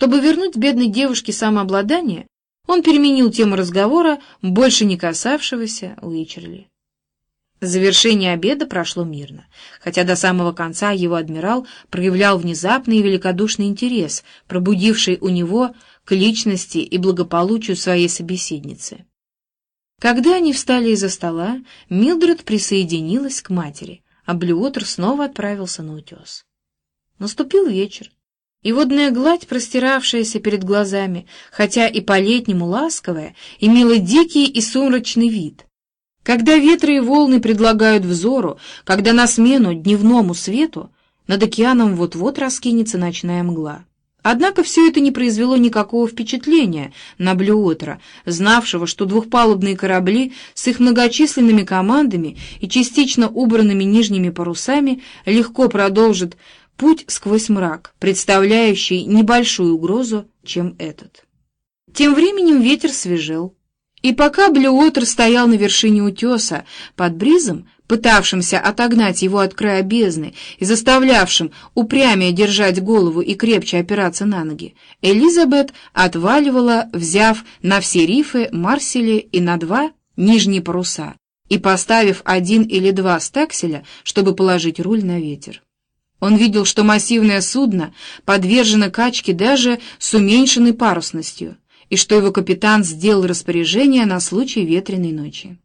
Чтобы вернуть бедной девушке самообладание, он переменил тему разговора, больше не касавшегося Уичерли. Завершение обеда прошло мирно, хотя до самого конца его адмирал проявлял внезапный и великодушный интерес, пробудивший у него к личности и благополучию своей собеседницы. Когда они встали из-за стола, Милдред присоединилась к матери, а Блюотер снова отправился на утес. Наступил вечер, и водная гладь, простиравшаяся перед глазами, хотя и по-летнему ласковая, имела дикий и сумрачный вид. Когда ветры и волны предлагают взору, когда на смену дневному свету над океаном вот-вот раскинется ночная мгла. Однако все это не произвело никакого впечатления на Блюотера, знавшего, что двухпалубные корабли с их многочисленными командами и частично убранными нижними парусами легко продолжат путь сквозь мрак, представляющий небольшую угрозу, чем этот. Тем временем ветер свежел. И пока Блюотер стоял на вершине утеса под бризом, пытавшимся отогнать его от края бездны и заставлявшим упрямее держать голову и крепче опираться на ноги, Элизабет отваливала, взяв на все рифы Марсели и на два нижние паруса и поставив один или два стакселя, чтобы положить руль на ветер. Он видел, что массивное судно подвержено качке даже с уменьшенной парусностью, и что его капитан сделал распоряжение на случай ветреной ночи.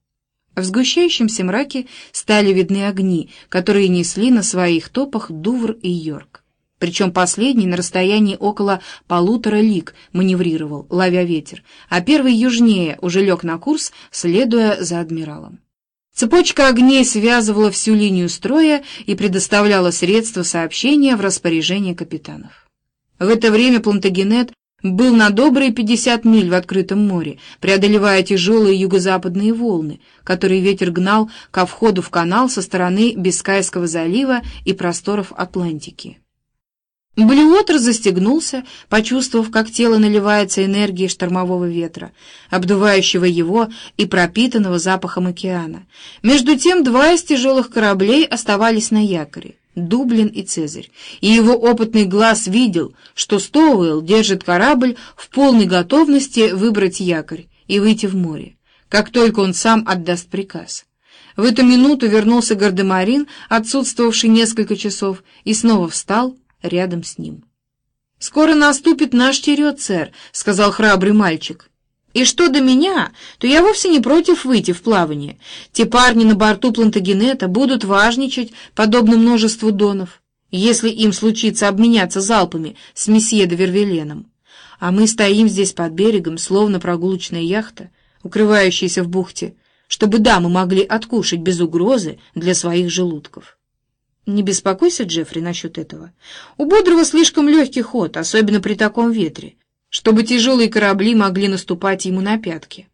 В сгущающемся мраке стали видны огни, которые несли на своих топах Дувр и Йорк. Причем последний на расстоянии около полутора лиг маневрировал, ловя ветер, а первый южнее уже лег на курс, следуя за адмиралом. Цепочка огней связывала всю линию строя и предоставляла средства сообщения в распоряжение капитанов. В это время Плантагенет был на добрые 50 миль в открытом море, преодолевая тяжелые юго-западные волны, которые ветер гнал ко входу в канал со стороны Бискайского залива и просторов Атлантики. Блюотер застегнулся, почувствовав, как тело наливается энергией штормового ветра, обдувающего его и пропитанного запахом океана. Между тем два из тяжелых кораблей оставались на якоре. Дублин и Цезарь, и его опытный глаз видел, что Стоуэлл держит корабль в полной готовности выбрать якорь и выйти в море, как только он сам отдаст приказ. В эту минуту вернулся Гардемарин, отсутствовавший несколько часов, и снова встал рядом с ним. «Скоро наступит наш черед, сэр», — сказал храбрый мальчик. И что до меня, то я вовсе не против выйти в плавание. Те парни на борту Плантагенета будут важничать, подобно множеству донов, если им случится обменяться залпами с месье де Вервеленом. А мы стоим здесь под берегом, словно прогулочная яхта, укрывающаяся в бухте, чтобы дамы могли откушать без угрозы для своих желудков. Не беспокойся, Джеффри, насчет этого. У Бодрого слишком легкий ход, особенно при таком ветре чтобы тяжелые корабли могли наступать ему на пятки.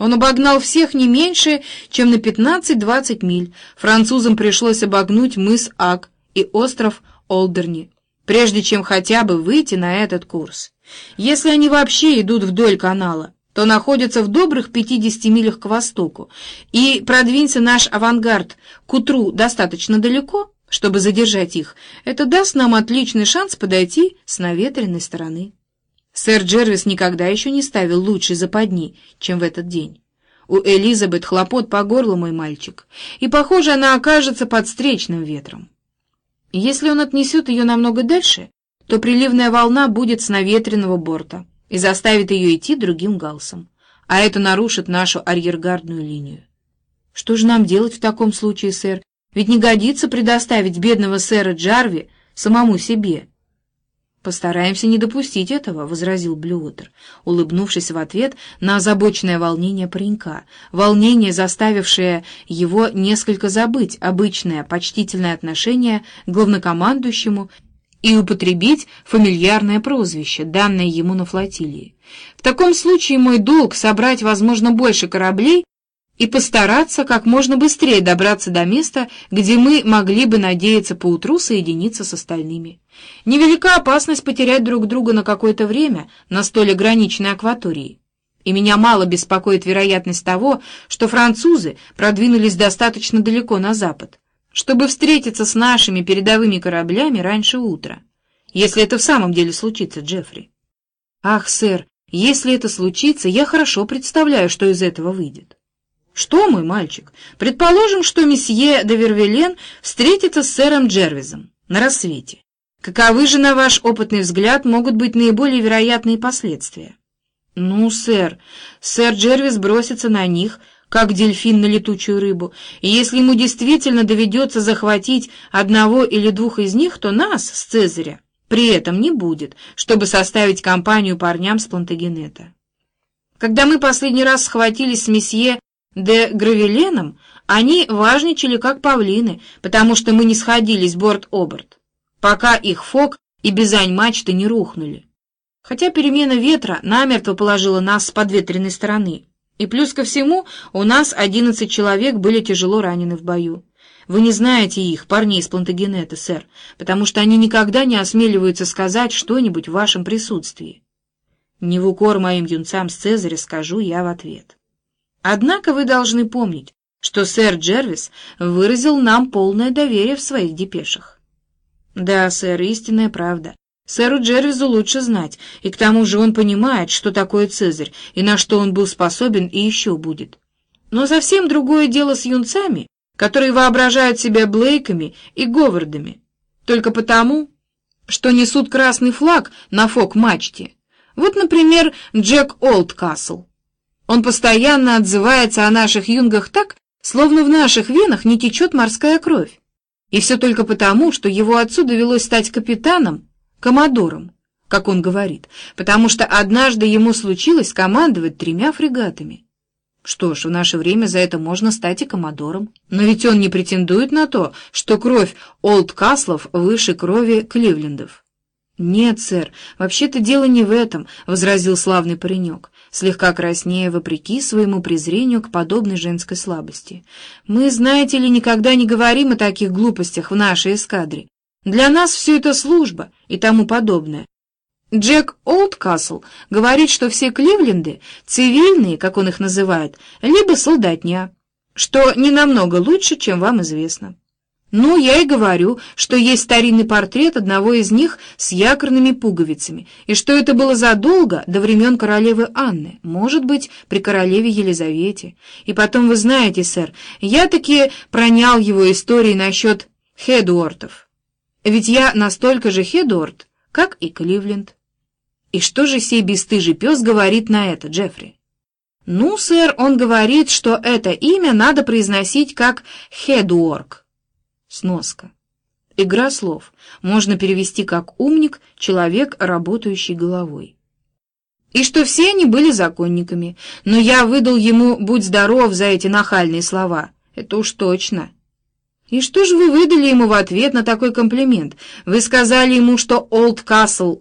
Он обогнал всех не меньше, чем на 15-20 миль. Французам пришлось обогнуть мыс Ак и остров Олдерни, прежде чем хотя бы выйти на этот курс. Если они вообще идут вдоль канала, то находятся в добрых 50 милях к востоку, и продвинься наш авангард к утру достаточно далеко, чтобы задержать их, это даст нам отличный шанс подойти с наветренной стороны. Сэр Джервис никогда еще не ставил лучшей западни, чем в этот день. У Элизабет хлопот по горлу, мой мальчик, и, похоже, она окажется под встречным ветром. Если он отнесет ее намного дальше, то приливная волна будет с наветренного борта и заставит ее идти другим галсом, а это нарушит нашу арьергардную линию. Что же нам делать в таком случае, сэр? Ведь не годится предоставить бедного сэра Джарви самому себе, «Постараемся не допустить этого», — возразил Блюотер, улыбнувшись в ответ на озабоченное волнение паренька, волнение, заставившее его несколько забыть обычное почтительное отношение к главнокомандующему и употребить фамильярное прозвище, данное ему на флотилии. «В таком случае мой долг — собрать, возможно, больше кораблей и постараться как можно быстрее добраться до места, где мы могли бы надеяться поутру соединиться с остальными. Невелика опасность потерять друг друга на какое-то время на столь ограниченной акватории. И меня мало беспокоит вероятность того, что французы продвинулись достаточно далеко на запад, чтобы встретиться с нашими передовыми кораблями раньше утра, если это в самом деле случится, Джеффри. Ах, сэр, если это случится, я хорошо представляю, что из этого выйдет. Что, мой мальчик, предположим, что месье де Вервелен встретится с сэром Джервизом на рассвете. Каковы же, на ваш опытный взгляд, могут быть наиболее вероятные последствия? Ну, сэр, сэр Джервис бросится на них, как дельфин на летучую рыбу, и если ему действительно доведется захватить одного или двух из них, то нас, с Цезаря, при этом не будет, чтобы составить компанию парням с Плантагенета. Когда мы последний раз схватились с месье де Гравеленом, они важничали как павлины, потому что мы не сходились борт-оборт, пока их фок и бизань мачты не рухнули. Хотя перемена ветра намертво положила нас с подветренной стороны, и плюс ко всему у нас одиннадцать человек были тяжело ранены в бою. Вы не знаете их, парней из Плантагенета, сэр, потому что они никогда не осмеливаются сказать что-нибудь в вашем присутствии. Не в укор моим юнцам с Цезаря скажу я в ответ. Однако вы должны помнить, что сэр Джервис выразил нам полное доверие в своих депешах. Да, сэр, истинная правда. Сэру Джервизу лучше знать, и к тому же он понимает, что такое Цезарь, и на что он был способен и еще будет. Но совсем другое дело с юнцами, которые воображают себя Блейками и Говардами, только потому, что несут красный флаг на фок-мачте. Вот, например, Джек Олдкасл. Он постоянно отзывается о наших юнгах так, словно в наших венах не течет морская кровь. И все только потому, что его отцу довелось стать капитаном, коммодором, как он говорит, потому что однажды ему случилось командовать тремя фрегатами. Что ж, в наше время за это можно стать и коммодором. Но ведь он не претендует на то, что кровь Олдкаслов выше крови Кливлендов. «Нет, сэр, вообще-то дело не в этом», — возразил славный паренек, слегка краснея вопреки своему презрению к подобной женской слабости. «Мы, знаете ли, никогда не говорим о таких глупостях в нашей эскадре. Для нас все это служба и тому подобное. Джек Олдкасл говорит, что все Кливленды цивильные, как он их называет, либо солдатня, что не намного лучше, чем вам известно. Ну, я и говорю, что есть старинный портрет одного из них с якорными пуговицами, и что это было задолго до времен королевы Анны, может быть, при королеве Елизавете. И потом, вы знаете, сэр, я таки пронял его истории насчет Хедуортов. Ведь я настолько же Хедуорт, как и Кливленд. И что же сей бесстыжий пес говорит на это, Джеффри? Ну, сэр, он говорит, что это имя надо произносить как Хедуорк. Сноска. Игра слов. Можно перевести как «умник», «человек, работающий головой». И что все они были законниками, но я выдал ему «будь здоров» за эти нахальные слова. Это уж точно. И что же вы выдали ему в ответ на такой комплимент? Вы сказали ему, что Олд Касл